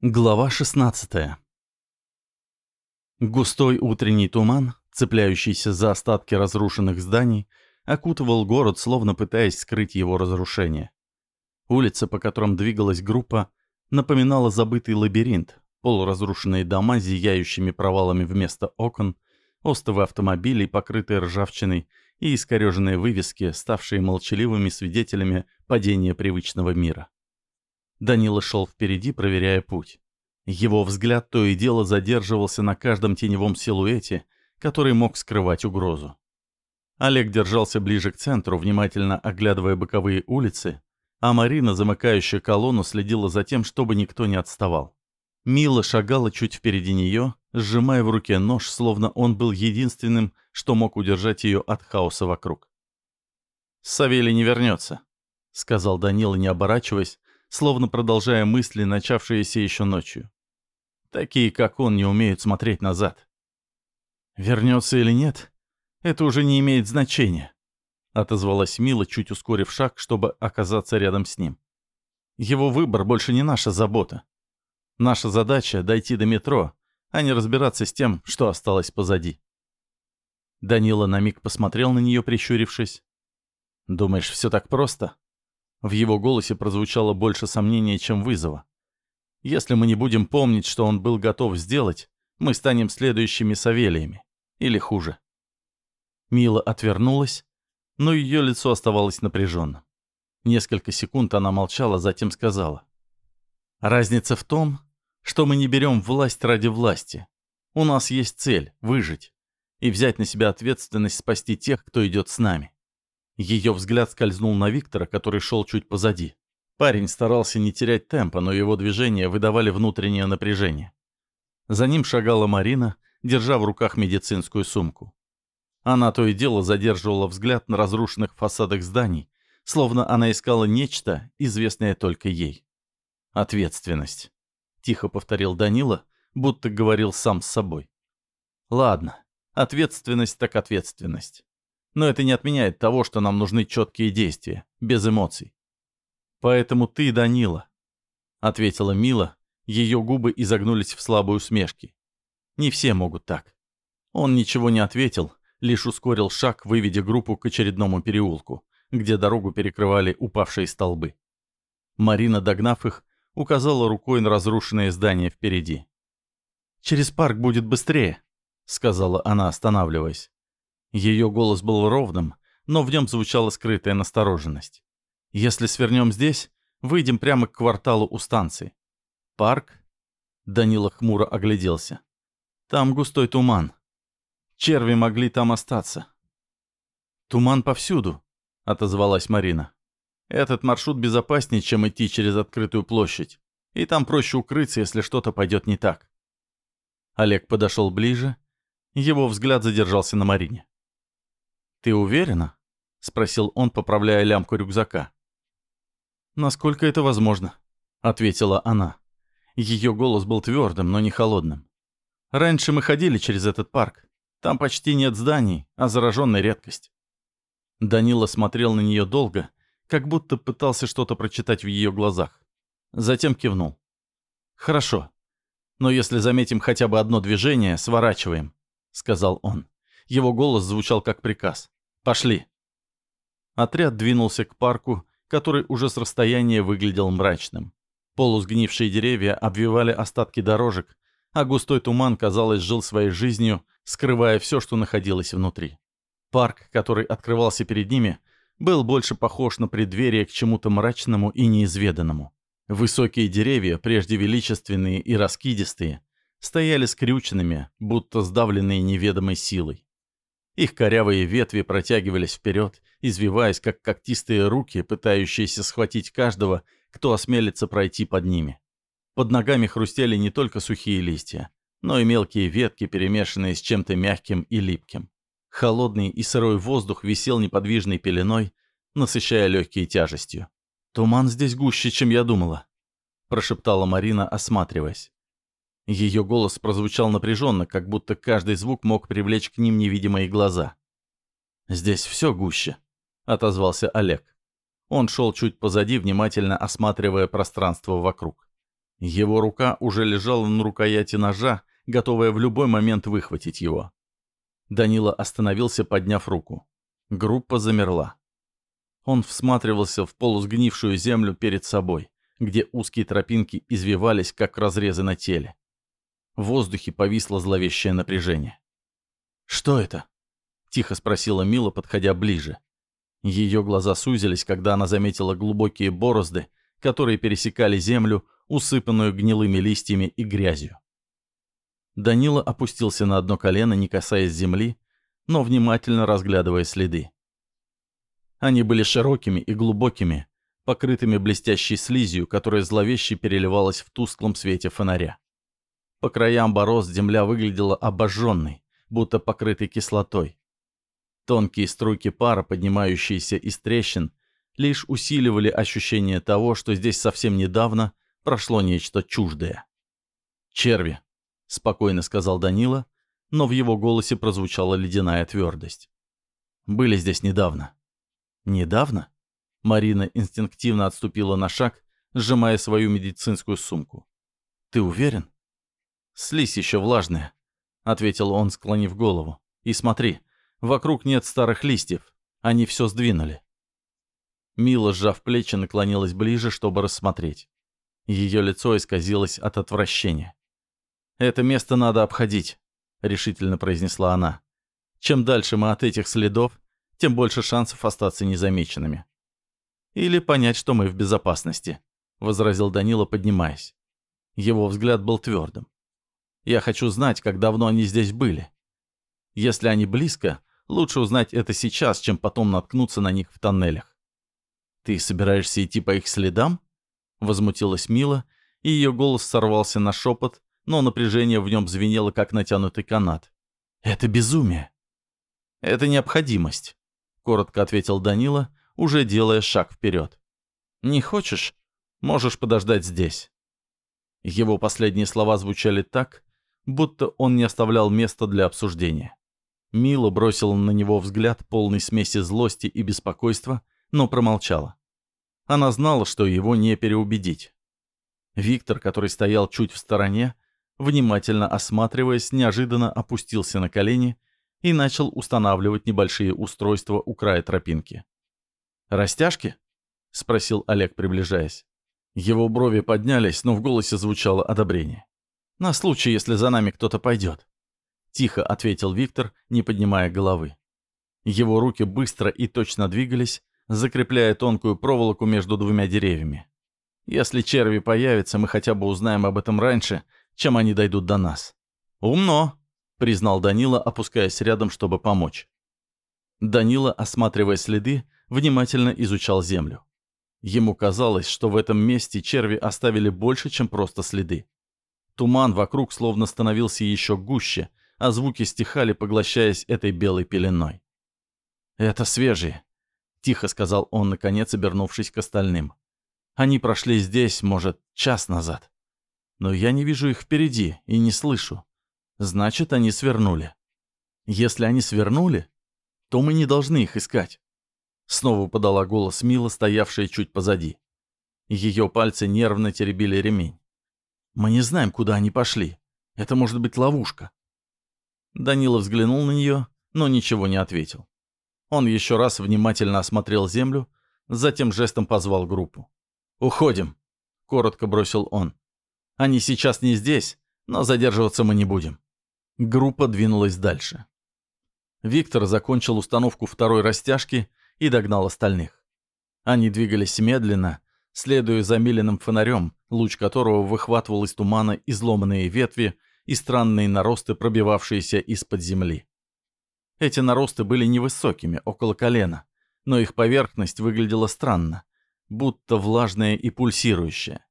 Глава 16 Густой утренний туман, цепляющийся за остатки разрушенных зданий, окутывал город, словно пытаясь скрыть его разрушение. Улица, по которым двигалась группа, напоминала забытый лабиринт, полуразрушенные дома с зияющими провалами вместо окон, остовы автомобилей, покрытые ржавчиной, и искореженные вывески, ставшие молчаливыми свидетелями падения привычного мира. Данила шел впереди, проверяя путь. Его взгляд то и дело задерживался на каждом теневом силуэте, который мог скрывать угрозу. Олег держался ближе к центру, внимательно оглядывая боковые улицы, а Марина, замыкающая колонну, следила за тем, чтобы никто не отставал. Мила шагала чуть впереди нее, сжимая в руке нож, словно он был единственным, что мог удержать ее от хаоса вокруг. «Савелий не вернется», — сказал Данила, не оборачиваясь, словно продолжая мысли, начавшиеся еще ночью. Такие, как он, не умеют смотреть назад. «Вернется или нет, это уже не имеет значения», — отозвалась Мила, чуть ускорив шаг, чтобы оказаться рядом с ним. «Его выбор больше не наша забота. Наша задача — дойти до метро, а не разбираться с тем, что осталось позади». Данила на миг посмотрел на нее, прищурившись. «Думаешь, все так просто?» В его голосе прозвучало больше сомнения, чем вызова. «Если мы не будем помнить, что он был готов сделать, мы станем следующими Савелиями. Или хуже». Мила отвернулась, но ее лицо оставалось напряженным. Несколько секунд она молчала, затем сказала. «Разница в том, что мы не берем власть ради власти. У нас есть цель — выжить и взять на себя ответственность спасти тех, кто идет с нами. Ее взгляд скользнул на Виктора, который шел чуть позади. Парень старался не терять темпа, но его движения выдавали внутреннее напряжение. За ним шагала Марина, держа в руках медицинскую сумку. Она то и дело задерживала взгляд на разрушенных фасадах зданий, словно она искала нечто, известное только ей. «Ответственность», — тихо повторил Данила, будто говорил сам с собой. «Ладно, ответственность так ответственность. Но это не отменяет того, что нам нужны четкие действия, без эмоций. «Поэтому ты, Данила», — ответила Мила, ее губы изогнулись в слабую усмешке. «Не все могут так». Он ничего не ответил, лишь ускорил шаг, выведя группу к очередному переулку, где дорогу перекрывали упавшие столбы. Марина, догнав их, указала рукой на разрушенное здание впереди. «Через парк будет быстрее», — сказала она, останавливаясь. Ее голос был ровным, но в нем звучала скрытая настороженность. «Если свернем здесь, выйдем прямо к кварталу у станции. Парк?» Данила хмуро огляделся. «Там густой туман. Черви могли там остаться». «Туман повсюду», — отозвалась Марина. «Этот маршрут безопаснее, чем идти через открытую площадь, и там проще укрыться, если что-то пойдет не так». Олег подошел ближе. Его взгляд задержался на Марине. «Ты уверена?» — спросил он, поправляя лямку рюкзака. «Насколько это возможно?» — ответила она. Ее голос был твердым, но не холодным. «Раньше мы ходили через этот парк. Там почти нет зданий, а зараженная редкость». Данила смотрел на нее долго, как будто пытался что-то прочитать в ее глазах. Затем кивнул. «Хорошо. Но если заметим хотя бы одно движение, сворачиваем», — сказал он. Его голос звучал как приказ. «Пошли!» Отряд двинулся к парку, который уже с расстояния выглядел мрачным. Полусгнившие деревья обвивали остатки дорожек, а густой туман, казалось, жил своей жизнью, скрывая все, что находилось внутри. Парк, который открывался перед ними, был больше похож на преддверие к чему-то мрачному и неизведанному. Высокие деревья, прежде величественные и раскидистые, стояли скрюченными, будто сдавленные неведомой силой. Их корявые ветви протягивались вперед, извиваясь, как когтистые руки, пытающиеся схватить каждого, кто осмелится пройти под ними. Под ногами хрустели не только сухие листья, но и мелкие ветки, перемешанные с чем-то мягким и липким. Холодный и сырой воздух висел неподвижной пеленой, насыщая легкие тяжестью. «Туман здесь гуще, чем я думала», — прошептала Марина, осматриваясь. Ее голос прозвучал напряженно, как будто каждый звук мог привлечь к ним невидимые глаза. «Здесь все гуще», — отозвался Олег. Он шел чуть позади, внимательно осматривая пространство вокруг. Его рука уже лежала на рукояти ножа, готовая в любой момент выхватить его. Данила остановился, подняв руку. Группа замерла. Он всматривался в полусгнившую землю перед собой, где узкие тропинки извивались, как разрезы на теле. В воздухе повисло зловещее напряжение. «Что это?» — тихо спросила Мила, подходя ближе. Ее глаза сузились, когда она заметила глубокие борозды, которые пересекали землю, усыпанную гнилыми листьями и грязью. Данила опустился на одно колено, не касаясь земли, но внимательно разглядывая следы. Они были широкими и глубокими, покрытыми блестящей слизью, которая зловеще переливалась в тусклом свете фонаря. По краям борозд земля выглядела обожженной, будто покрытой кислотой. Тонкие струйки пара, поднимающиеся из трещин, лишь усиливали ощущение того, что здесь совсем недавно прошло нечто чуждое. «Черви», — спокойно сказал Данила, но в его голосе прозвучала ледяная твердость. «Были здесь недавно». «Недавно?» Марина инстинктивно отступила на шаг, сжимая свою медицинскую сумку. «Ты уверен?» «Слизь еще влажная», — ответил он, склонив голову. «И смотри, вокруг нет старых листьев. Они все сдвинули». Мила, сжав плечи, наклонилась ближе, чтобы рассмотреть. Ее лицо исказилось от отвращения. «Это место надо обходить», — решительно произнесла она. «Чем дальше мы от этих следов, тем больше шансов остаться незамеченными». «Или понять, что мы в безопасности», — возразил Данила, поднимаясь. Его взгляд был твердым. «Я хочу знать, как давно они здесь были. Если они близко, лучше узнать это сейчас, чем потом наткнуться на них в тоннелях». «Ты собираешься идти по их следам?» Возмутилась Мила, и ее голос сорвался на шепот, но напряжение в нем звенело, как натянутый канат. «Это безумие!» «Это необходимость», — коротко ответил Данила, уже делая шаг вперед. «Не хочешь? Можешь подождать здесь». Его последние слова звучали так, будто он не оставлял места для обсуждения. Мила бросила на него взгляд полный смеси злости и беспокойства, но промолчала. Она знала, что его не переубедить. Виктор, который стоял чуть в стороне, внимательно осматриваясь, неожиданно опустился на колени и начал устанавливать небольшие устройства у края тропинки. «Растяжки?» — спросил Олег, приближаясь. Его брови поднялись, но в голосе звучало одобрение. «На случай, если за нами кто-то пойдет», — тихо ответил Виктор, не поднимая головы. Его руки быстро и точно двигались, закрепляя тонкую проволоку между двумя деревьями. Если черви появятся, мы хотя бы узнаем об этом раньше, чем они дойдут до нас. «Умно», — признал Данила, опускаясь рядом, чтобы помочь. Данила, осматривая следы, внимательно изучал землю. Ему казалось, что в этом месте черви оставили больше, чем просто следы. Туман вокруг словно становился еще гуще, а звуки стихали, поглощаясь этой белой пеленой. «Это свежие», — тихо сказал он, наконец обернувшись к остальным. «Они прошли здесь, может, час назад. Но я не вижу их впереди и не слышу. Значит, они свернули. Если они свернули, то мы не должны их искать». Снова подала голос Мила, стоявшая чуть позади. Ее пальцы нервно теребили ремень. «Мы не знаем, куда они пошли. Это может быть ловушка». Данила взглянул на нее, но ничего не ответил. Он еще раз внимательно осмотрел землю, затем жестом позвал группу. «Уходим», — коротко бросил он. «Они сейчас не здесь, но задерживаться мы не будем». Группа двинулась дальше. Виктор закончил установку второй растяжки и догнал остальных. Они двигались медленно, следуя за миленным фонарем, луч которого выхватывал из тумана изломанные ветви и странные наросты, пробивавшиеся из-под земли. Эти наросты были невысокими, около колена, но их поверхность выглядела странно, будто влажная и пульсирующая.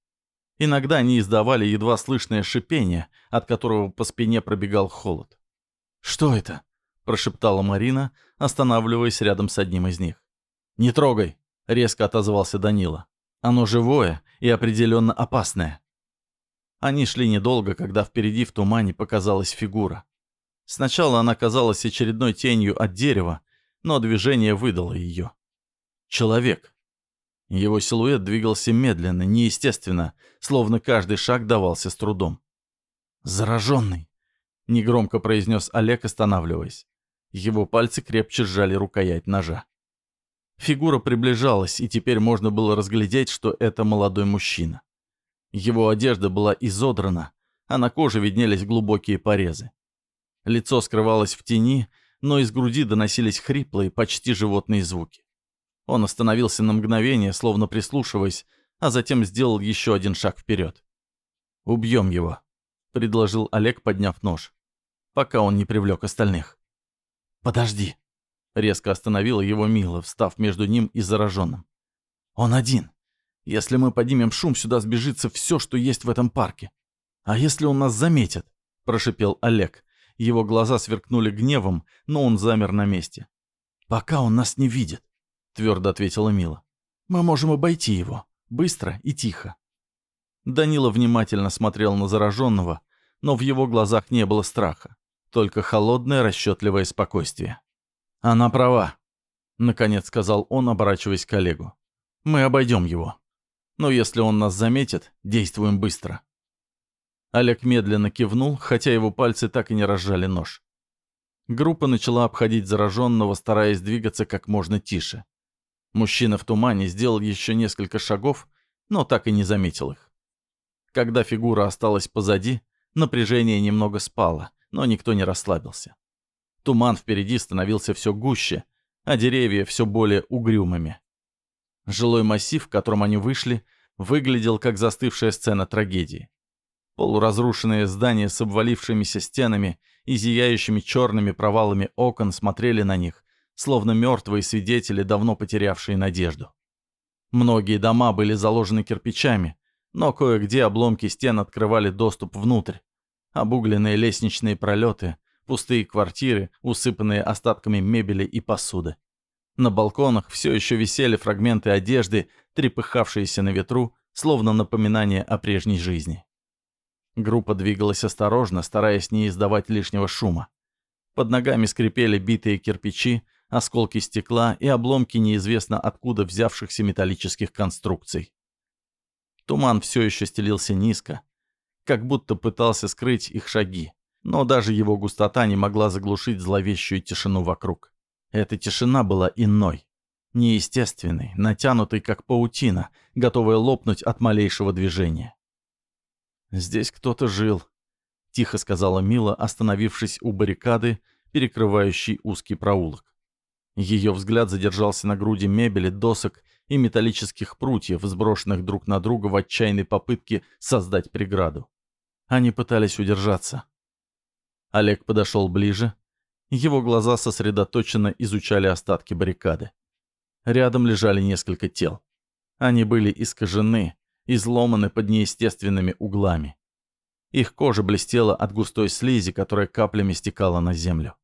Иногда они издавали едва слышное шипение, от которого по спине пробегал холод. «Что это?» – прошептала Марина, останавливаясь рядом с одним из них. «Не трогай!» – резко отозвался Данила. «Оно живое и определенно опасное». Они шли недолго, когда впереди в тумане показалась фигура. Сначала она казалась очередной тенью от дерева, но движение выдало ее. Человек. Его силуэт двигался медленно, неестественно, словно каждый шаг давался с трудом. «Зараженный!» — негромко произнес Олег, останавливаясь. Его пальцы крепче сжали рукоять ножа. Фигура приближалась, и теперь можно было разглядеть, что это молодой мужчина. Его одежда была изодрана, а на коже виднелись глубокие порезы. Лицо скрывалось в тени, но из груди доносились хриплые, почти животные звуки. Он остановился на мгновение, словно прислушиваясь, а затем сделал еще один шаг вперед. «Убьем его», — предложил Олег, подняв нож, пока он не привлек остальных. «Подожди», — резко остановила его Мила, встав между ним и зараженным. «Он один. Если мы поднимем шум, сюда сбежится все, что есть в этом парке. А если он нас заметит?» — прошипел Олег. Его глаза сверкнули гневом, но он замер на месте. «Пока он нас не видит», — твердо ответила Мила. «Мы можем обойти его. Быстро и тихо». Данила внимательно смотрел на зараженного, но в его глазах не было страха, только холодное расчетливое спокойствие. «Она права», — наконец сказал он, оборачиваясь к коллегу. «Мы обойдем его. Но если он нас заметит, действуем быстро». Олег медленно кивнул, хотя его пальцы так и не разжали нож. Группа начала обходить зараженного, стараясь двигаться как можно тише. Мужчина в тумане сделал еще несколько шагов, но так и не заметил их. Когда фигура осталась позади, напряжение немного спало, но никто не расслабился. Туман впереди становился все гуще, а деревья все более угрюмыми. Жилой массив, в котором они вышли, выглядел как застывшая сцена трагедии. Полуразрушенные здания с обвалившимися стенами и зияющими черными провалами окон смотрели на них, словно мертвые свидетели, давно потерявшие надежду. Многие дома были заложены кирпичами, но кое-где обломки стен открывали доступ внутрь. Обугленные лестничные пролеты, пустые квартиры, усыпанные остатками мебели и посуды. На балконах все еще висели фрагменты одежды, трепыхавшиеся на ветру, словно напоминание о прежней жизни. Группа двигалась осторожно, стараясь не издавать лишнего шума. Под ногами скрипели битые кирпичи, осколки стекла и обломки неизвестно откуда взявшихся металлических конструкций. Туман все еще стелился низко, как будто пытался скрыть их шаги, но даже его густота не могла заглушить зловещую тишину вокруг. Эта тишина была иной, неестественной, натянутой как паутина, готовая лопнуть от малейшего движения. «Здесь кто-то жил», — тихо сказала Мила, остановившись у баррикады, перекрывающей узкий проулок. Ее взгляд задержался на груди мебели, досок и металлических прутьев, сброшенных друг на друга в отчаянной попытке создать преграду. Они пытались удержаться. Олег подошел ближе. Его глаза сосредоточенно изучали остатки баррикады. Рядом лежали несколько тел. Они были искажены, изломаны под неестественными углами. Их кожа блестела от густой слизи, которая каплями стекала на землю.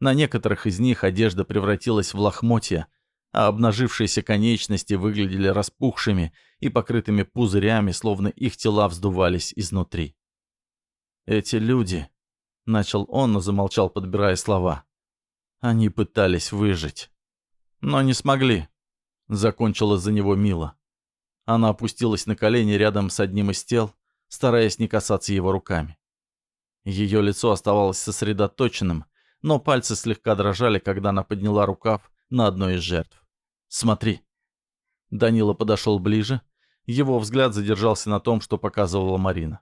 На некоторых из них одежда превратилась в лохмотья, а обнажившиеся конечности выглядели распухшими и покрытыми пузырями, словно их тела вздувались изнутри. «Эти люди...» — начал он, но замолчал, подбирая слова. «Они пытались выжить. Но не смогли», — закончила за него Мила. Она опустилась на колени рядом с одним из тел, стараясь не касаться его руками. Ее лицо оставалось сосредоточенным, но пальцы слегка дрожали, когда она подняла рукав на одной из жертв. «Смотри». Данила подошел ближе. Его взгляд задержался на том, что показывала Марина.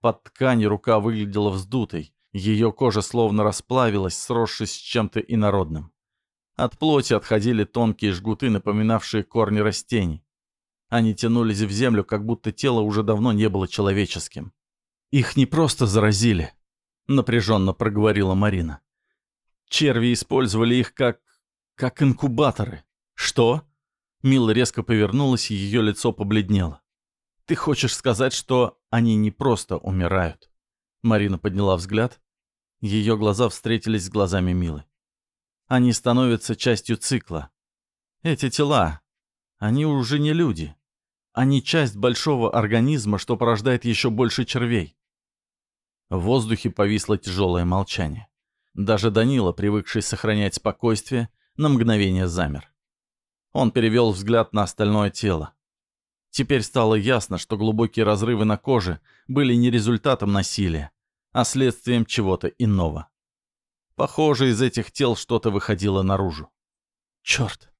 Под тканью рука выглядела вздутой, ее кожа словно расплавилась, сросшись с чем-то инородным. От плоти отходили тонкие жгуты, напоминавшие корни растений. Они тянулись в землю, как будто тело уже давно не было человеческим. «Их не просто заразили», — напряженно проговорила Марина. «Черви использовали их как... как инкубаторы». «Что?» Мила резко повернулась, и ее лицо побледнело. «Ты хочешь сказать, что они не просто умирают?» Марина подняла взгляд. Ее глаза встретились с глазами Милы. «Они становятся частью цикла. Эти тела, они уже не люди. Они часть большого организма, что порождает еще больше червей. В воздухе повисло тяжелое молчание. Даже Данила, привыкший сохранять спокойствие, на мгновение замер. Он перевел взгляд на остальное тело. Теперь стало ясно, что глубокие разрывы на коже были не результатом насилия, а следствием чего-то иного. Похоже, из этих тел что-то выходило наружу. «Черт!»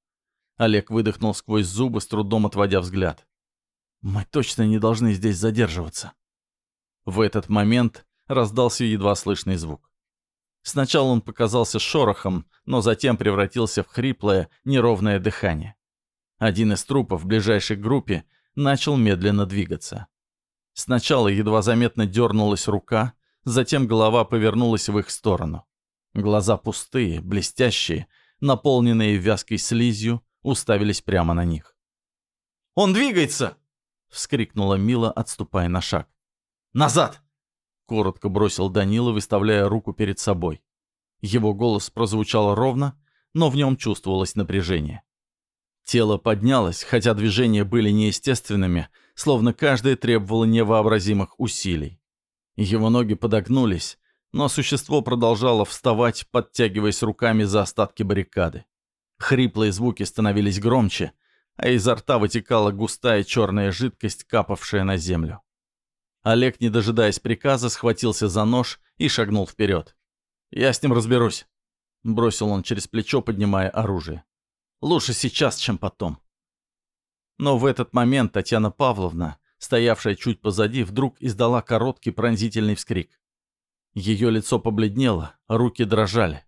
Олег выдохнул сквозь зубы, с трудом отводя взгляд. «Мы точно не должны здесь задерживаться». В этот момент раздался едва слышный звук. Сначала он показался шорохом, но затем превратился в хриплое, неровное дыхание. Один из трупов в ближайшей группе начал медленно двигаться. Сначала едва заметно дернулась рука, затем голова повернулась в их сторону. Глаза пустые, блестящие, наполненные вязкой слизью, уставились прямо на них. «Он двигается!» — вскрикнула Мила, отступая на шаг. «Назад!» — коротко бросил Данила, выставляя руку перед собой. Его голос прозвучал ровно, но в нем чувствовалось напряжение. Тело поднялось, хотя движения были неестественными, словно каждое требовало невообразимых усилий. Его ноги подогнулись, но существо продолжало вставать, подтягиваясь руками за остатки баррикады. Хриплые звуки становились громче, а изо рта вытекала густая черная жидкость, капавшая на землю. Олег, не дожидаясь приказа, схватился за нож и шагнул вперед. «Я с ним разберусь», — бросил он через плечо, поднимая оружие. «Лучше сейчас, чем потом». Но в этот момент Татьяна Павловна, стоявшая чуть позади, вдруг издала короткий пронзительный вскрик. Ее лицо побледнело, руки дрожали.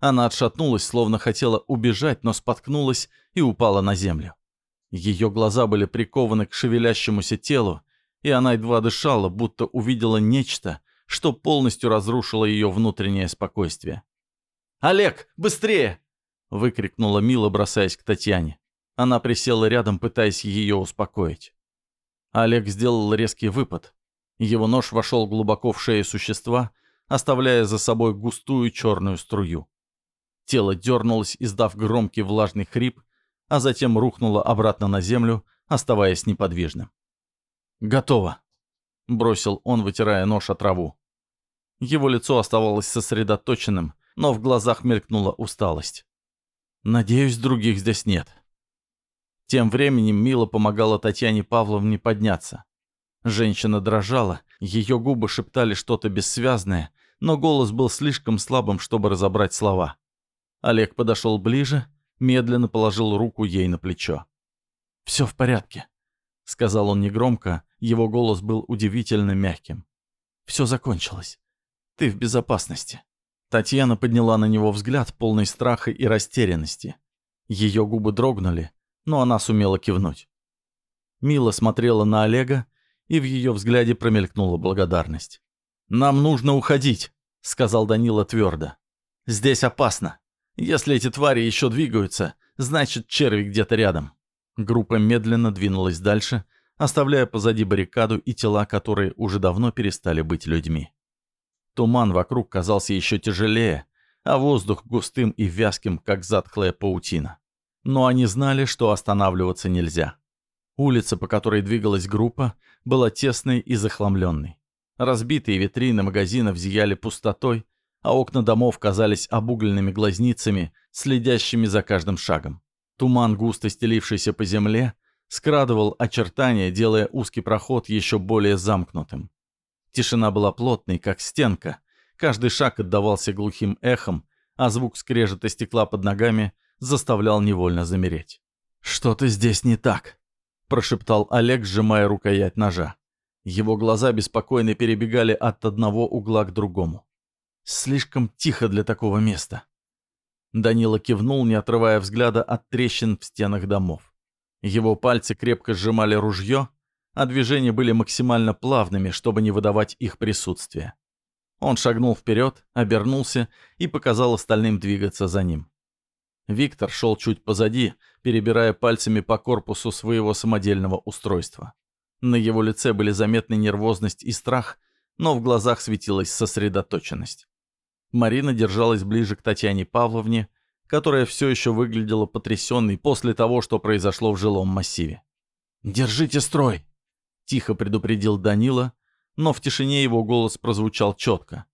Она отшатнулась, словно хотела убежать, но споткнулась и упала на землю. Ее глаза были прикованы к шевелящемуся телу, и она едва дышала, будто увидела нечто, что полностью разрушило ее внутреннее спокойствие. «Олег, быстрее!» — выкрикнула Мила, бросаясь к Татьяне. Она присела рядом, пытаясь ее успокоить. Олег сделал резкий выпад. Его нож вошел глубоко в шею существа, оставляя за собой густую черную струю. Тело дернулось, издав громкий влажный хрип, а затем рухнуло обратно на землю, оставаясь неподвижным. «Готово», — бросил он, вытирая нож о траву. Его лицо оставалось сосредоточенным, но в глазах мелькнула усталость. «Надеюсь, других здесь нет». Тем временем Мила помогала Татьяне Павловне подняться. Женщина дрожала, ее губы шептали что-то бессвязное, но голос был слишком слабым, чтобы разобрать слова. Олег подошел ближе, медленно положил руку ей на плечо. «Все в порядке», — сказал он негромко, его голос был удивительно мягким. «Все закончилось. Ты в безопасности». Татьяна подняла на него взгляд, полный страха и растерянности. Ее губы дрогнули, но она сумела кивнуть. Мила смотрела на Олега, и в ее взгляде промелькнула благодарность. «Нам нужно уходить», — сказал Данила твердо. «Здесь опасно. Если эти твари еще двигаются, значит, черви где-то рядом. Группа медленно двинулась дальше, оставляя позади баррикаду и тела, которые уже давно перестали быть людьми. Туман вокруг казался еще тяжелее, а воздух густым и вязким, как затхлая паутина. Но они знали, что останавливаться нельзя. Улица, по которой двигалась группа, была тесной и захламленной. Разбитые витрины магазинов зияли пустотой, а окна домов казались обугленными глазницами, следящими за каждым шагом. Туман, густо стелившийся по земле, скрадывал очертания, делая узкий проход еще более замкнутым. Тишина была плотной, как стенка. Каждый шаг отдавался глухим эхом, а звук скрежета стекла под ногами заставлял невольно замереть. «Что-то здесь не так», — прошептал Олег, сжимая рукоять ножа. Его глаза беспокойно перебегали от одного угла к другому. Слишком тихо для такого места. Данила кивнул, не отрывая взгляда от трещин в стенах домов. Его пальцы крепко сжимали ружье, а движения были максимально плавными, чтобы не выдавать их присутствие. Он шагнул вперед, обернулся и показал остальным двигаться за ним. Виктор шел чуть позади, перебирая пальцами по корпусу своего самодельного устройства. На его лице были заметны нервозность и страх, но в глазах светилась сосредоточенность. Марина держалась ближе к Татьяне Павловне, которая все еще выглядела потрясенной после того, что произошло в жилом массиве. «Держите строй!» — тихо предупредил Данила, но в тишине его голос прозвучал четко.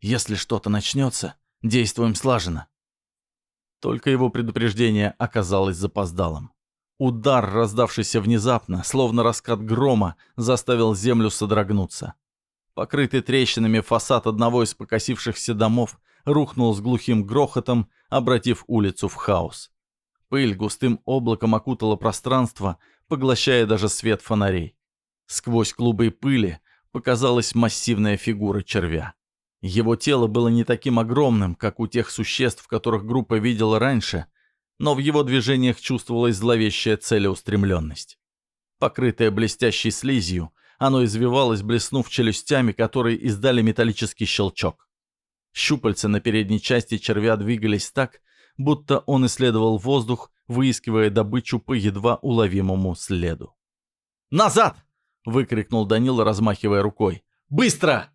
«Если что-то начнется, действуем слаженно». Только его предупреждение оказалось запоздалым. Удар, раздавшийся внезапно, словно раскат грома, заставил землю содрогнуться. Покрытый трещинами фасад одного из покосившихся домов рухнул с глухим грохотом, обратив улицу в хаос. Пыль густым облаком окутала пространство, поглощая даже свет фонарей. Сквозь клубы пыли показалась массивная фигура червя. Его тело было не таким огромным, как у тех существ, которых группа видела раньше, но в его движениях чувствовалась зловещая целеустремленность. Покрытое блестящей слизью, оно извивалось, блеснув челюстями, которые издали металлический щелчок. Щупальца на передней части червя двигались так, будто он исследовал воздух, выискивая добычу по едва уловимому следу. «Назад!» — выкрикнул Данила, размахивая рукой. «Быстро!»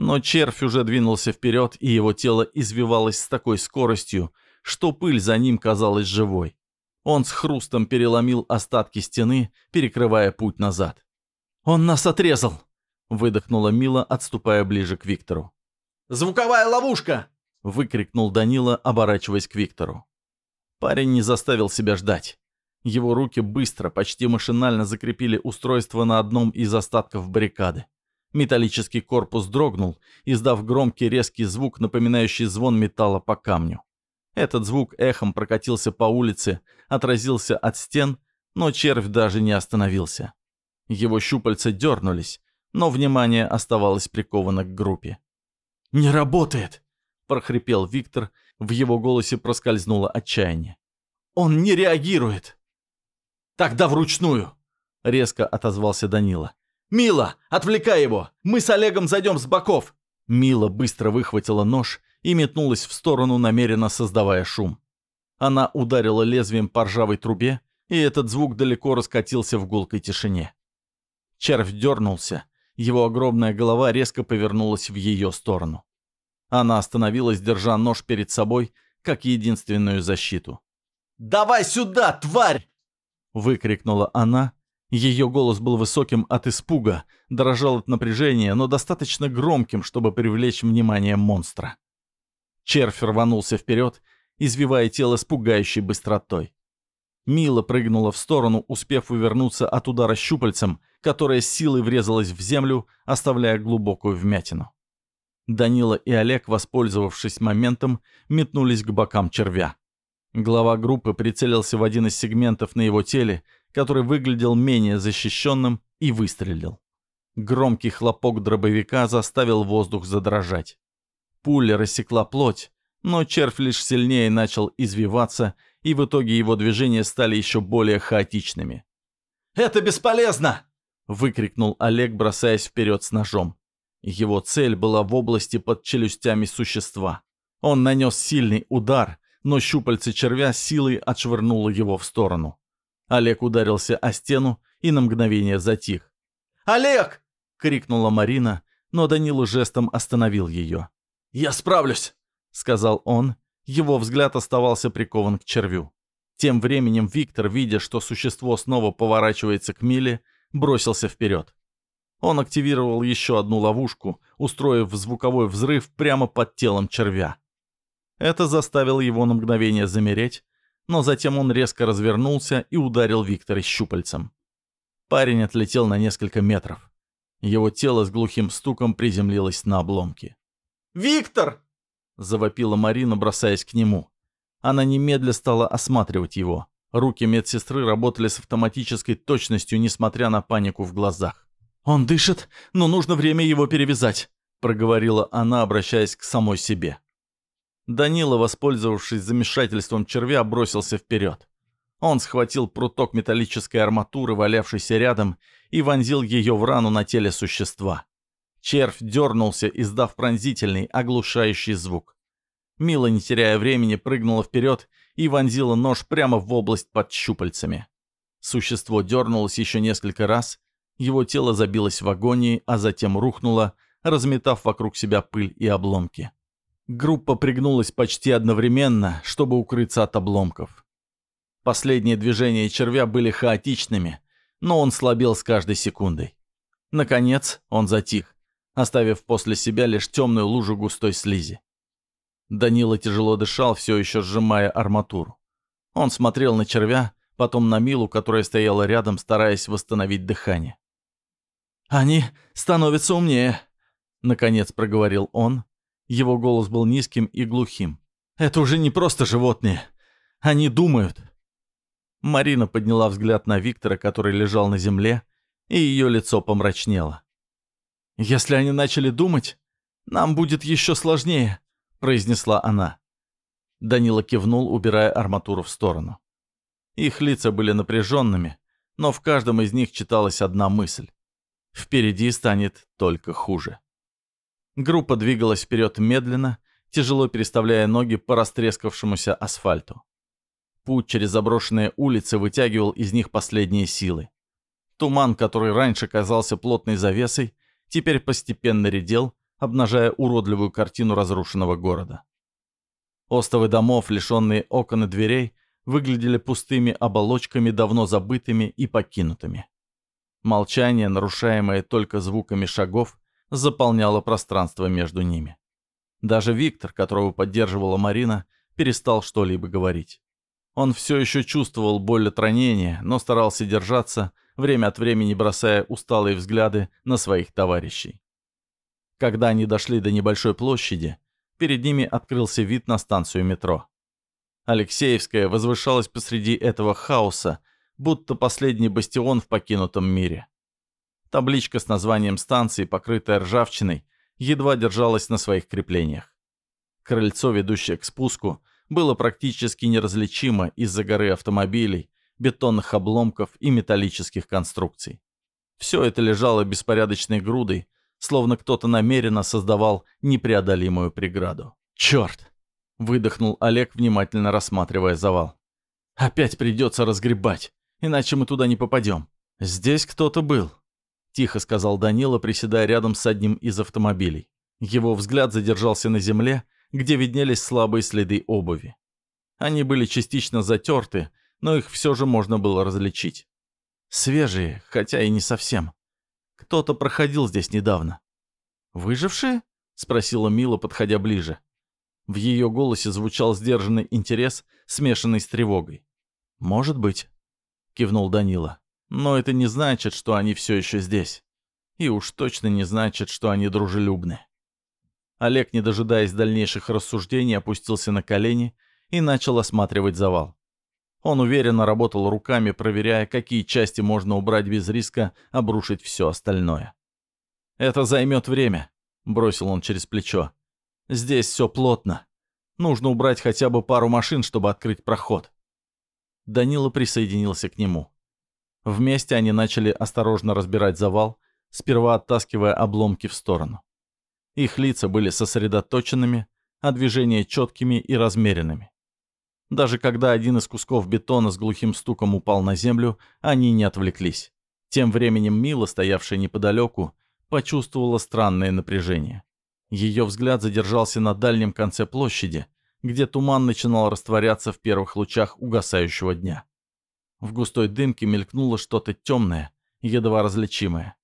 Но червь уже двинулся вперед, и его тело извивалось с такой скоростью, что пыль за ним казалась живой. Он с хрустом переломил остатки стены, перекрывая путь назад. «Он нас отрезал!» — выдохнула Мила, отступая ближе к Виктору. «Звуковая ловушка!» — выкрикнул Данила, оборачиваясь к Виктору. Парень не заставил себя ждать. Его руки быстро, почти машинально закрепили устройство на одном из остатков баррикады. Металлический корпус дрогнул, издав громкий резкий звук, напоминающий звон металла по камню. Этот звук эхом прокатился по улице, отразился от стен, но червь даже не остановился. Его щупальца дернулись, но внимание оставалось приковано к группе. «Не работает!» – прохрипел Виктор, в его голосе проскользнуло отчаяние. «Он не реагирует!» «Тогда вручную!» – резко отозвался Данила. «Мила, отвлекай его! Мы с Олегом зайдем с боков!» Мила быстро выхватила нож и метнулась в сторону, намеренно создавая шум. Она ударила лезвием по ржавой трубе, и этот звук далеко раскатился в гулкой тишине. Червь дернулся, его огромная голова резко повернулась в ее сторону. Она остановилась, держа нож перед собой, как единственную защиту. «Давай сюда, тварь!» — выкрикнула она, ее голос был высоким от испуга, дрожал от напряжения, но достаточно громким, чтобы привлечь внимание монстра. Червь рванулся вперед, извивая тело с пугающей быстротой. Мила прыгнула в сторону, успев увернуться от удара щупальцем, которое силой врезалось в землю, оставляя глубокую вмятину. Данила и Олег, воспользовавшись моментом, метнулись к бокам червя. Глава группы прицелился в один из сегментов на его теле, который выглядел менее защищенным, и выстрелил. Громкий хлопок дробовика заставил воздух задрожать. Пуля рассекла плоть, но червь лишь сильнее начал извиваться, и в итоге его движения стали еще более хаотичными. «Это бесполезно!» — выкрикнул Олег, бросаясь вперед с ножом. Его цель была в области под челюстями существа. Он нанес сильный удар, но щупальце червя силой отшвырнуло его в сторону. Олег ударился о стену и на мгновение затих. «Олег!» — крикнула Марина, но Данила жестом остановил ее. «Я справлюсь!» — сказал он. Его взгляд оставался прикован к червю. Тем временем Виктор, видя, что существо снова поворачивается к Миле, бросился вперед. Он активировал еще одну ловушку, устроив звуковой взрыв прямо под телом червя. Это заставило его на мгновение замереть, но затем он резко развернулся и ударил Виктора щупальцем. Парень отлетел на несколько метров. Его тело с глухим стуком приземлилось на обломки. «Виктор!» — завопила Марина, бросаясь к нему. Она немедля стала осматривать его. Руки медсестры работали с автоматической точностью, несмотря на панику в глазах. «Он дышит, но нужно время его перевязать», — проговорила она, обращаясь к самой себе. Данила, воспользовавшись замешательством червя, бросился вперед. Он схватил пруток металлической арматуры, валявшейся рядом, и вонзил ее в рану на теле существа. Червь дернулся, издав пронзительный, оглушающий звук. Мила, не теряя времени, прыгнула вперед и вонзила нож прямо в область под щупальцами. Существо дернулось еще несколько раз, его тело забилось в агонии, а затем рухнуло, разметав вокруг себя пыль и обломки. Группа пригнулась почти одновременно, чтобы укрыться от обломков. Последние движения червя были хаотичными, но он слабел с каждой секундой. Наконец он затих, оставив после себя лишь темную лужу густой слизи. Данила тяжело дышал, все еще сжимая арматуру. Он смотрел на червя, потом на Милу, которая стояла рядом, стараясь восстановить дыхание. «Они становятся умнее», — наконец проговорил он. Его голос был низким и глухим. «Это уже не просто животные. Они думают». Марина подняла взгляд на Виктора, который лежал на земле, и ее лицо помрачнело. «Если они начали думать, нам будет еще сложнее», — произнесла она. Данила кивнул, убирая арматуру в сторону. Их лица были напряженными, но в каждом из них читалась одна мысль. Впереди станет только хуже. Группа двигалась вперед медленно, тяжело переставляя ноги по растрескавшемуся асфальту. Путь через заброшенные улицы вытягивал из них последние силы. Туман, который раньше казался плотной завесой, теперь постепенно редел, обнажая уродливую картину разрушенного города. Остовы домов, лишенные окон и дверей, выглядели пустыми оболочками, давно забытыми и покинутыми. Молчание, нарушаемое только звуками шагов, заполняло пространство между ними. Даже Виктор, которого поддерживала Марина, перестал что-либо говорить. Он все еще чувствовал боль от ранения, но старался держаться, время от времени бросая усталые взгляды на своих товарищей. Когда они дошли до небольшой площади, перед ними открылся вид на станцию метро. Алексеевская возвышалась посреди этого хаоса, будто последний бастион в покинутом мире. Табличка с названием станции, покрытая ржавчиной, едва держалась на своих креплениях. Крыльцо, ведущее к спуску, было практически неразличимо из-за горы автомобилей, бетонных обломков и металлических конструкций. Все это лежало беспорядочной грудой, словно кто-то намеренно создавал непреодолимую преграду. «Черт!» — выдохнул Олег, внимательно рассматривая завал. «Опять придется разгребать, иначе мы туда не попадем. Здесь кто-то был», — тихо сказал Данила, приседая рядом с одним из автомобилей. Его взгляд задержался на земле, где виднелись слабые следы обуви. Они были частично затерты, но их все же можно было различить. Свежие, хотя и не совсем. Кто-то проходил здесь недавно. «Выжившие?» — спросила Мила, подходя ближе. В ее голосе звучал сдержанный интерес, смешанный с тревогой. «Может быть», — кивнул Данила. «Но это не значит, что они все еще здесь. И уж точно не значит, что они дружелюбны». Олег, не дожидаясь дальнейших рассуждений, опустился на колени и начал осматривать завал. Он уверенно работал руками, проверяя, какие части можно убрать без риска обрушить все остальное. «Это займет время», — бросил он через плечо. «Здесь все плотно. Нужно убрать хотя бы пару машин, чтобы открыть проход». Данила присоединился к нему. Вместе они начали осторожно разбирать завал, сперва оттаскивая обломки в сторону. Их лица были сосредоточенными, а движения четкими и размеренными. Даже когда один из кусков бетона с глухим стуком упал на землю, они не отвлеклись. Тем временем Мила, стоявшая неподалеку, почувствовала странное напряжение. Ее взгляд задержался на дальнем конце площади, где туман начинал растворяться в первых лучах угасающего дня. В густой дымке мелькнуло что-то темное, едва различимое.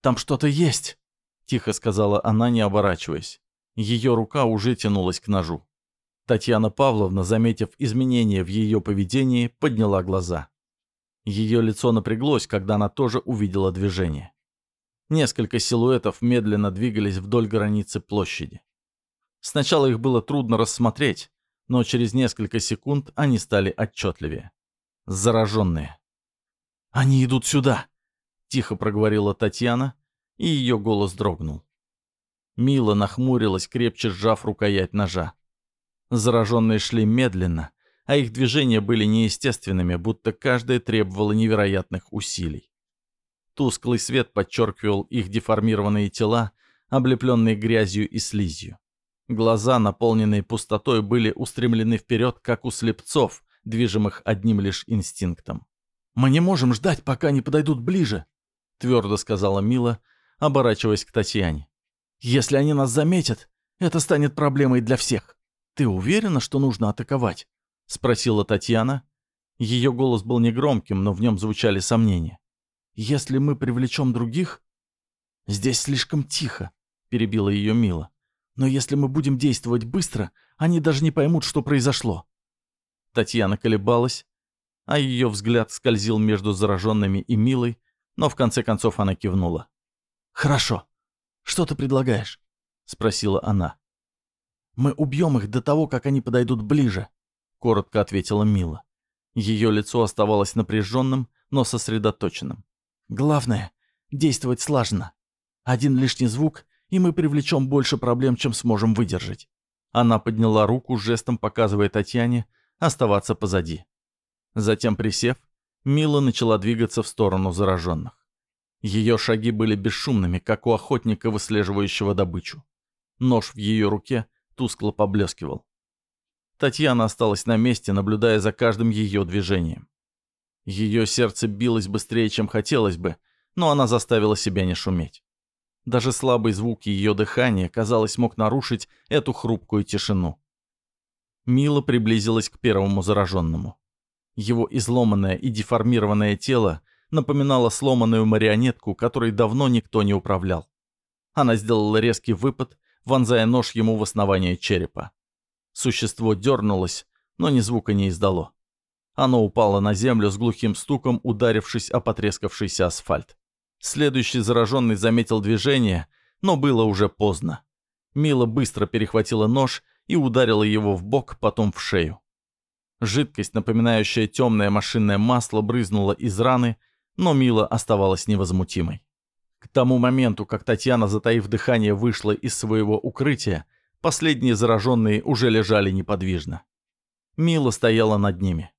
«Там что-то есть!» — тихо сказала она, не оборачиваясь. Ее рука уже тянулась к ножу. Татьяна Павловна, заметив изменения в ее поведении, подняла глаза. Ее лицо напряглось, когда она тоже увидела движение. Несколько силуэтов медленно двигались вдоль границы площади. Сначала их было трудно рассмотреть, но через несколько секунд они стали отчетливее. Зараженные. «Они идут сюда!» — тихо проговорила Татьяна, и ее голос дрогнул. Мила нахмурилась, крепче сжав рукоять ножа. Зараженные шли медленно, а их движения были неестественными, будто каждое требовало невероятных усилий. Тусклый свет подчеркивал их деформированные тела, облепленные грязью и слизью. Глаза, наполненные пустотой, были устремлены вперед, как у слепцов, движимых одним лишь инстинктом. «Мы не можем ждать, пока они подойдут ближе», — твердо сказала Мила, оборачиваясь к Татьяне. «Если они нас заметят, это станет проблемой для всех. Ты уверена, что нужно атаковать?» — спросила Татьяна. Ее голос был негромким, но в нем звучали сомнения. «Если мы привлечем других...» «Здесь слишком тихо», — перебила ее Мила. Но если мы будем действовать быстро, они даже не поймут, что произошло». Татьяна колебалась, а ее взгляд скользил между зараженными и Милой, но в конце концов она кивнула. «Хорошо. Что ты предлагаешь?» — спросила она. «Мы убьем их до того, как они подойдут ближе», — коротко ответила Мила. Ее лицо оставалось напряженным, но сосредоточенным. «Главное — действовать слаженно. Один лишний звук, и мы привлечем больше проблем, чем сможем выдержать». Она подняла руку, жестом показывая Татьяне оставаться позади. Затем, присев, Мила начала двигаться в сторону зараженных. Ее шаги были бесшумными, как у охотника, выслеживающего добычу. Нож в ее руке тускло поблескивал. Татьяна осталась на месте, наблюдая за каждым ее движением. Ее сердце билось быстрее, чем хотелось бы, но она заставила себя не шуметь. Даже слабый звук ее дыхания, казалось, мог нарушить эту хрупкую тишину. Мила приблизилась к первому зараженному. Его изломанное и деформированное тело напоминало сломанную марионетку, которой давно никто не управлял. Она сделала резкий выпад, вонзая нож ему в основание черепа. Существо дернулось, но ни звука не издало. Оно упало на землю с глухим стуком, ударившись о потрескавшийся асфальт. Следующий зараженный заметил движение, но было уже поздно. Мила быстро перехватила нож и ударила его в бок, потом в шею. Жидкость, напоминающая темное машинное масло, брызнула из раны, но Мила оставалась невозмутимой. К тому моменту, как Татьяна, затаив дыхание, вышла из своего укрытия, последние зараженные уже лежали неподвижно. Мила стояла над ними.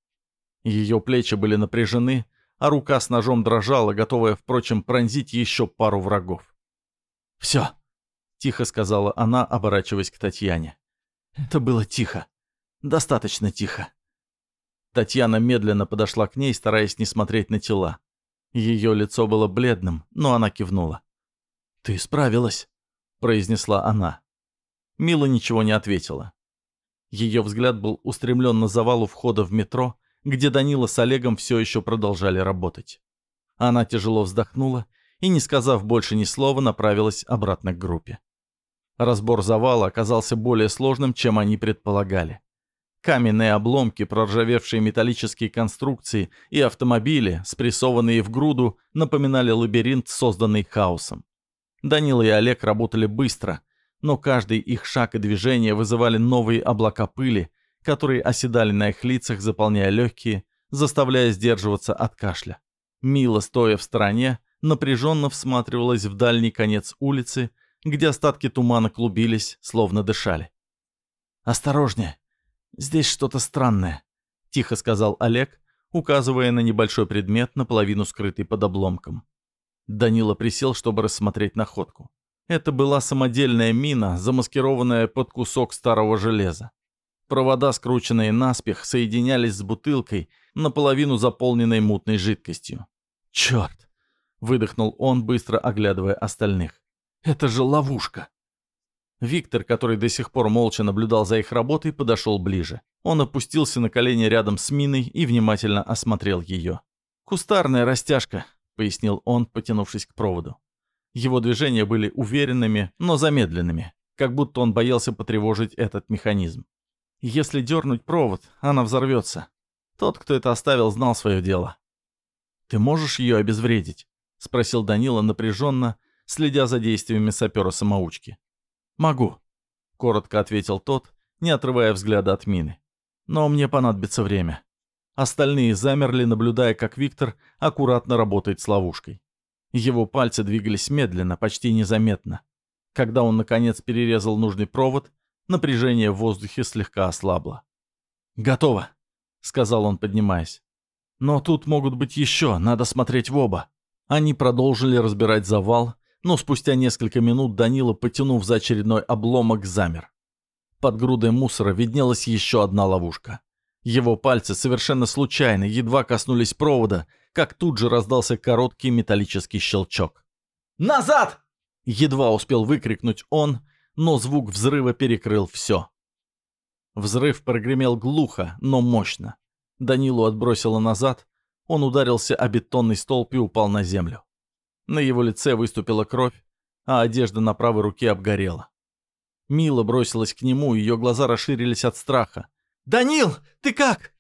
Ее плечи были напряжены, а рука с ножом дрожала, готовая, впрочем, пронзить еще пару врагов. «Все», — тихо сказала она, оборачиваясь к Татьяне. «Это было тихо. Достаточно тихо». Татьяна медленно подошла к ней, стараясь не смотреть на тела. Ее лицо было бледным, но она кивнула. «Ты справилась», — произнесла она. Мила ничего не ответила. Ее взгляд был устремлен на завалу входа в метро, где Данила с Олегом все еще продолжали работать. Она тяжело вздохнула и, не сказав больше ни слова, направилась обратно к группе. Разбор завала оказался более сложным, чем они предполагали. Каменные обломки, проржавевшие металлические конструкции и автомобили, спрессованные в груду, напоминали лабиринт, созданный хаосом. Данила и Олег работали быстро, но каждый их шаг и движение вызывали новые облака пыли, которые оседали на их лицах, заполняя легкие, заставляя сдерживаться от кашля. Мила, стоя в стороне, напряженно всматривалась в дальний конец улицы, где остатки тумана клубились, словно дышали. «Осторожнее! Здесь что-то странное», — тихо сказал Олег, указывая на небольшой предмет, наполовину скрытый под обломком. Данила присел, чтобы рассмотреть находку. Это была самодельная мина, замаскированная под кусок старого железа. Провода, скрученные наспех, соединялись с бутылкой, наполовину заполненной мутной жидкостью. «Черт!» — выдохнул он, быстро оглядывая остальных. «Это же ловушка!» Виктор, который до сих пор молча наблюдал за их работой, подошел ближе. Он опустился на колени рядом с миной и внимательно осмотрел ее. «Кустарная растяжка», — пояснил он, потянувшись к проводу. Его движения были уверенными, но замедленными, как будто он боялся потревожить этот механизм. Если дернуть провод, она взорвется. Тот, кто это оставил, знал свое дело. «Ты можешь ее обезвредить?» — спросил Данила напряженно, следя за действиями сапера-самоучки. «Могу», — коротко ответил тот, не отрывая взгляда от мины. «Но мне понадобится время». Остальные замерли, наблюдая, как Виктор аккуратно работает с ловушкой. Его пальцы двигались медленно, почти незаметно. Когда он, наконец, перерезал нужный провод, Напряжение в воздухе слегка ослабло. «Готово», — сказал он, поднимаясь. «Но тут могут быть еще, надо смотреть в оба». Они продолжили разбирать завал, но спустя несколько минут Данила, потянув за очередной обломок, замер. Под грудой мусора виднелась еще одна ловушка. Его пальцы совершенно случайно едва коснулись провода, как тут же раздался короткий металлический щелчок. «Назад!» Едва успел выкрикнуть он, но звук взрыва перекрыл все. Взрыв прогремел глухо, но мощно. Данилу отбросило назад, он ударился о бетонный столб и упал на землю. На его лице выступила кровь, а одежда на правой руке обгорела. Мила бросилась к нему, ее глаза расширились от страха. «Данил, ты как?»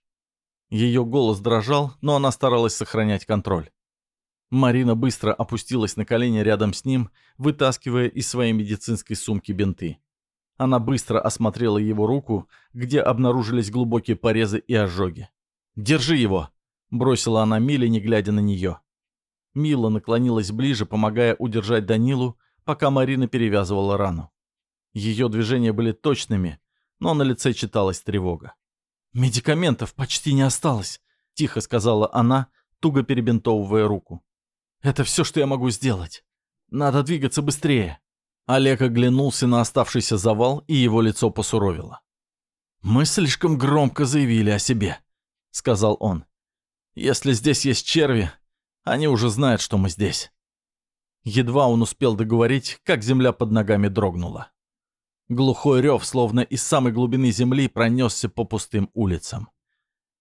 Ее голос дрожал, но она старалась сохранять контроль. Марина быстро опустилась на колени рядом с ним, вытаскивая из своей медицинской сумки бинты. Она быстро осмотрела его руку, где обнаружились глубокие порезы и ожоги. «Держи его!» — бросила она Миле, не глядя на нее. Мила наклонилась ближе, помогая удержать Данилу, пока Марина перевязывала рану. Ее движения были точными, но на лице читалась тревога. «Медикаментов почти не осталось», — тихо сказала она, туго перебинтовывая руку. «Это все, что я могу сделать. Надо двигаться быстрее». Олег оглянулся на оставшийся завал, и его лицо посуровило. «Мы слишком громко заявили о себе», — сказал он. «Если здесь есть черви, они уже знают, что мы здесь». Едва он успел договорить, как земля под ногами дрогнула. Глухой рев, словно из самой глубины земли, пронесся по пустым улицам.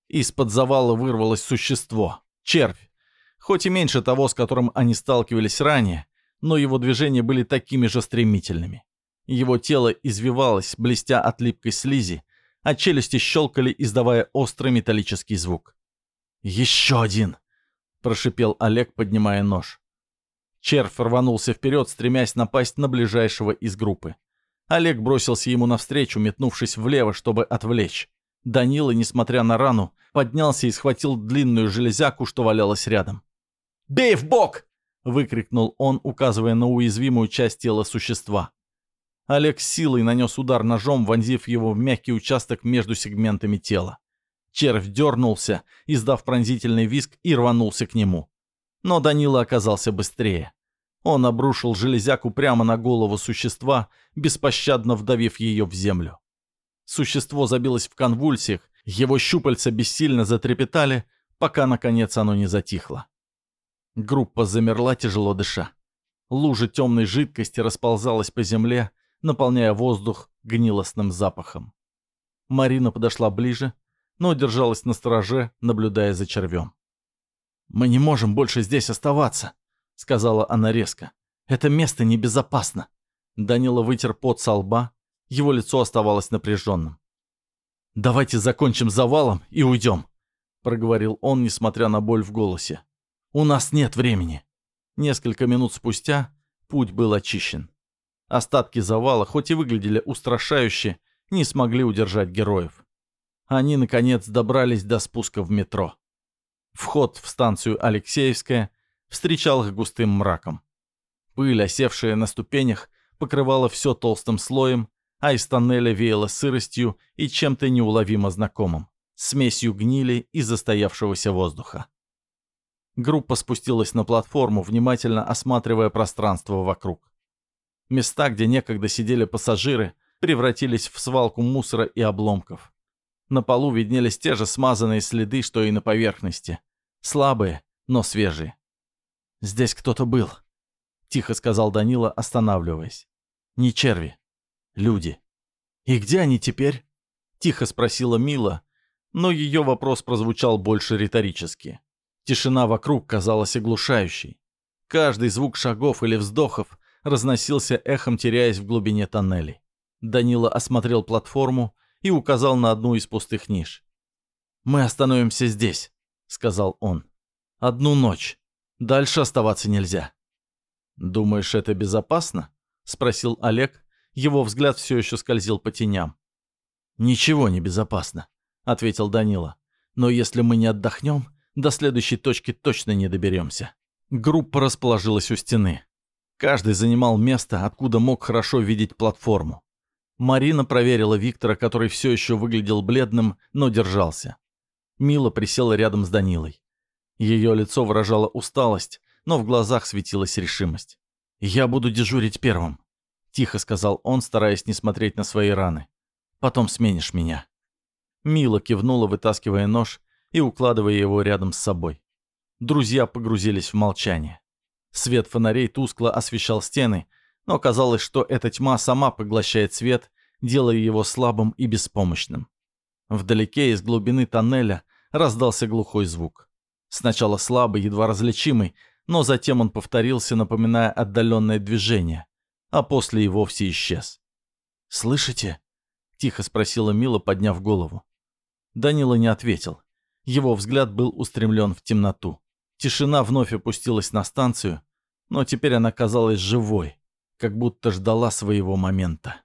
Из-под завала вырвалось существо — червь. Хоть и меньше того, с которым они сталкивались ранее, но его движения были такими же стремительными. Его тело извивалось, блестя от липкой слизи, а челюсти щелкали, издавая острый металлический звук. «Еще один!» — прошипел Олег, поднимая нож. Червь рванулся вперед, стремясь напасть на ближайшего из группы. Олег бросился ему навстречу, метнувшись влево, чтобы отвлечь. Данила, несмотря на рану, поднялся и схватил длинную железяку, что валялась рядом. «Бей в бок!» — выкрикнул он, указывая на уязвимую часть тела существа. Олег силой нанес удар ножом, вонзив его в мягкий участок между сегментами тела. Червь дернулся, издав пронзительный визг, и рванулся к нему. Но Данила оказался быстрее. Он обрушил железяку прямо на голову существа, беспощадно вдавив ее в землю. Существо забилось в конвульсиях, его щупальца бессильно затрепетали, пока, наконец, оно не затихло. Группа замерла, тяжело дыша. Лужа темной жидкости расползалась по земле, наполняя воздух гнилостным запахом. Марина подошла ближе, но держалась на стороже, наблюдая за червем. «Мы не можем больше здесь оставаться», — сказала она резко. «Это место небезопасно». Данила вытер пот со лба, его лицо оставалось напряженным. «Давайте закончим завалом и уйдем», — проговорил он, несмотря на боль в голосе. «У нас нет времени». Несколько минут спустя путь был очищен. Остатки завала, хоть и выглядели устрашающе, не смогли удержать героев. Они, наконец, добрались до спуска в метро. Вход в станцию Алексеевская встречал их густым мраком. Пыль, осевшая на ступенях, покрывала все толстым слоем, а из тоннеля веяло сыростью и чем-то неуловимо знакомым, смесью гнили и застоявшегося воздуха. Группа спустилась на платформу, внимательно осматривая пространство вокруг. Места, где некогда сидели пассажиры, превратились в свалку мусора и обломков. На полу виднелись те же смазанные следы, что и на поверхности. Слабые, но свежие. «Здесь кто-то был», — тихо сказал Данила, останавливаясь. «Не черви. Люди. И где они теперь?» — тихо спросила Мила, но ее вопрос прозвучал больше риторически. Тишина вокруг казалась оглушающей. Каждый звук шагов или вздохов разносился эхом, теряясь в глубине тоннелей. Данила осмотрел платформу и указал на одну из пустых ниш. «Мы остановимся здесь», — сказал он. «Одну ночь. Дальше оставаться нельзя». «Думаешь, это безопасно?» — спросил Олег. Его взгляд все еще скользил по теням. «Ничего не безопасно», — ответил Данила. «Но если мы не отдохнем, до следующей точки точно не доберемся». Группа расположилась у стены. Каждый занимал место, откуда мог хорошо видеть платформу. Марина проверила Виктора, который все еще выглядел бледным, но держался. Мила присела рядом с Данилой. Ее лицо выражало усталость, но в глазах светилась решимость. «Я буду дежурить первым», — тихо сказал он, стараясь не смотреть на свои раны. «Потом сменишь меня». Мила кивнула, вытаскивая нож и укладывая его рядом с собой. Друзья погрузились в молчание. Свет фонарей тускло освещал стены, но казалось, что эта тьма сама поглощает свет, делая его слабым и беспомощным. Вдалеке из глубины тоннеля раздался глухой звук. Сначала слабый, едва различимый, но затем он повторился, напоминая отдаленное движение, а после и вовсе исчез. «Слышите?» — тихо спросила Мила, подняв голову. Данила не ответил. Его взгляд был устремлен в темноту. Тишина вновь опустилась на станцию, но теперь она казалась живой, как будто ждала своего момента.